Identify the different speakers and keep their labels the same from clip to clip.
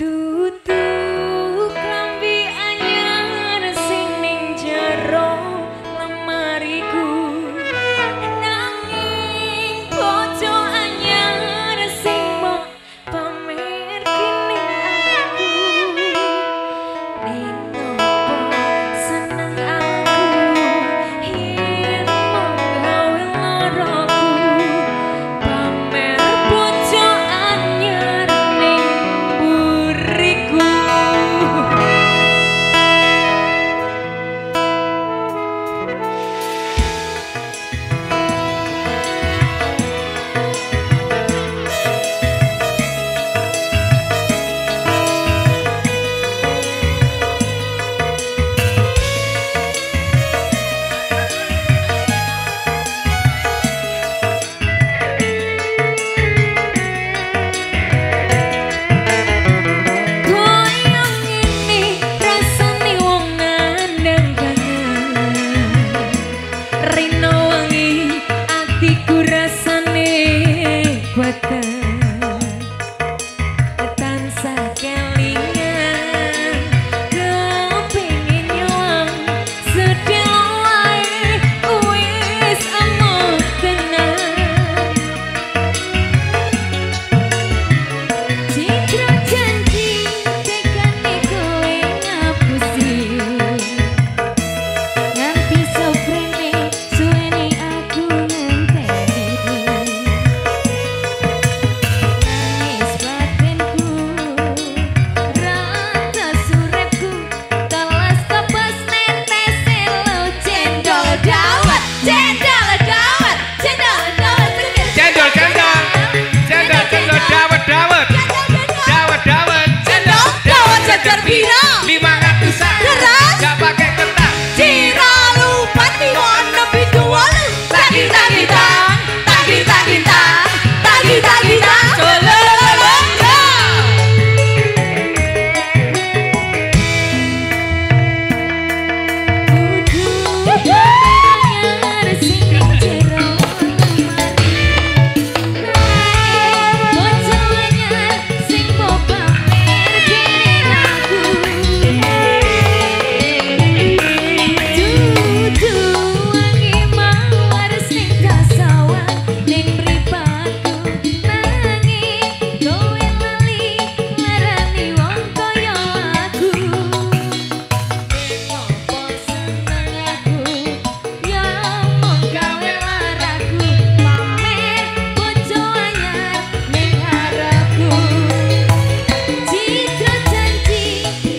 Speaker 1: Do.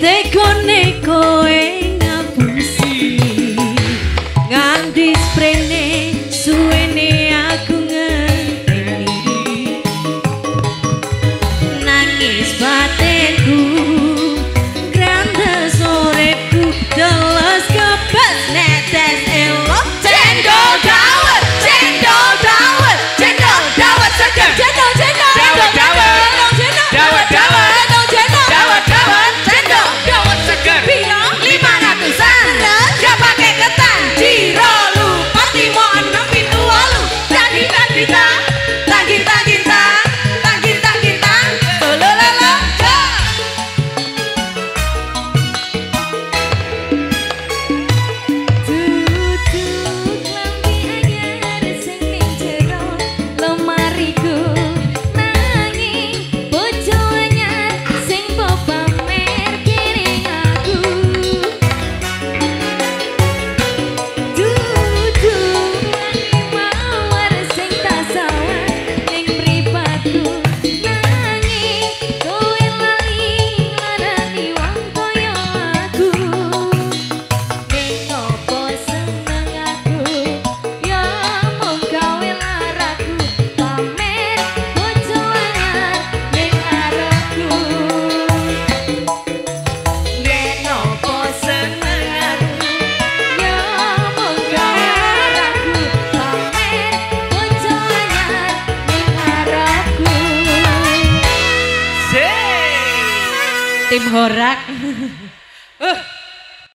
Speaker 1: dès tim horak. uh.